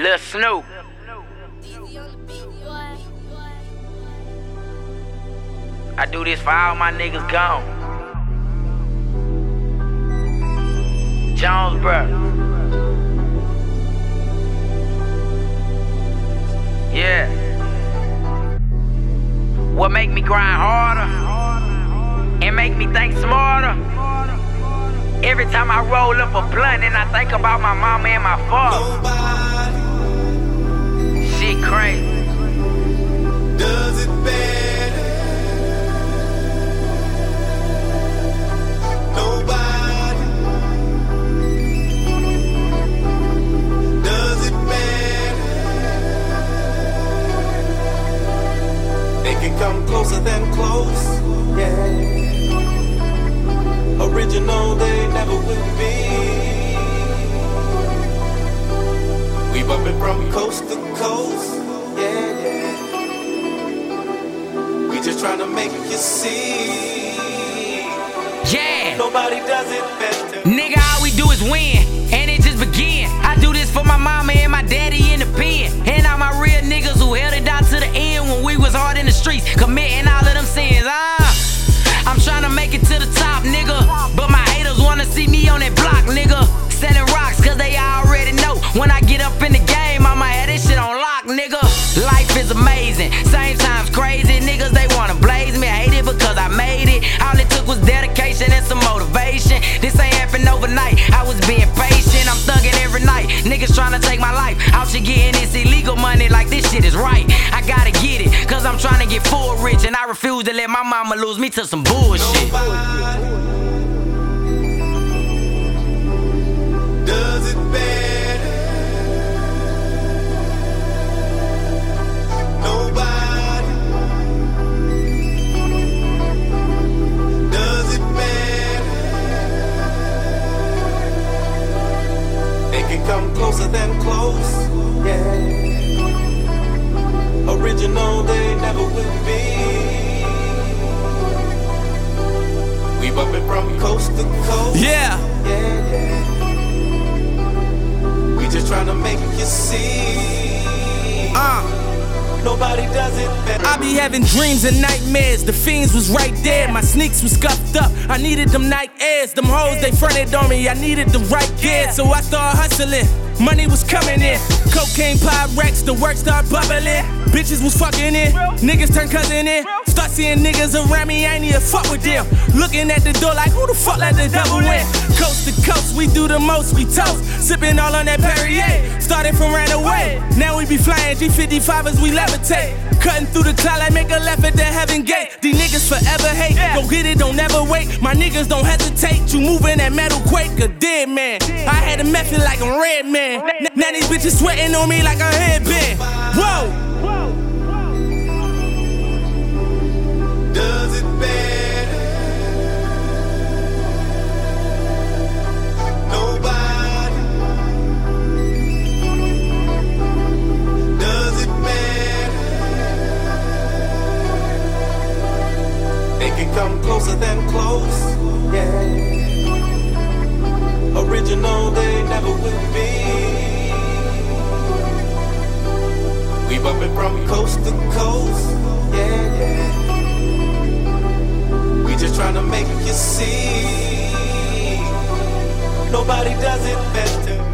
Lil Snupe. I do this for all my niggas gone. Jonesboro. Yeah. What make me grind harder and make me think smarter? Every time I roll up a blunt and I think about my mama and my father. Shit come closer than close, yeah. Original, they never will be. We bumpin' from coast to coast, yeah, yeah. We just tryna make you see. Yeah. Nobody does it better. Nigga, all we do is win, and it just begin. I do this for my mama and my daddy Take my life. Out here getting this illegal money like this shit is right. I gotta get it, cause I'm trying to get full rich. And I refuse to let my mama lose me to some bullshit. Does it better? Come closer than close, yeah. Original, they never will be. We bumpin' from coast to coast. Yeah. Yeah, yeah. We just tryna make you see. Uh. Nobody does it better. I be having dreams and nightmares. The fiends was right there. My sneaks was scuffed up. I needed them Nike Airs. Them hoes they fronted on me. I needed the right gear, so I started hustling. Money was coming in. Cocaine Pyrex, the work start bubbling. Bitches was fucking in. Niggas turn cousin in. Seeing niggas around me. I ain't even fuck with them. Looking at the door like who the fuck let the devil in? Coast to coast, we do the most. We toast. Sipping all on that Perrier. Started from right away. Now we be flying G55 as we levitate. Cutting through the cloud like make a left at the heaven gate. These niggas forever hate. Go get it, don't ever wait. My niggas don't hesitate. You moving that metal quake, a dead man. I had a method like a Redman. Now these bitches sweating on me like a headband. Whoa! From coast to coast, yeah, just trying to make you see. Nobody does it better.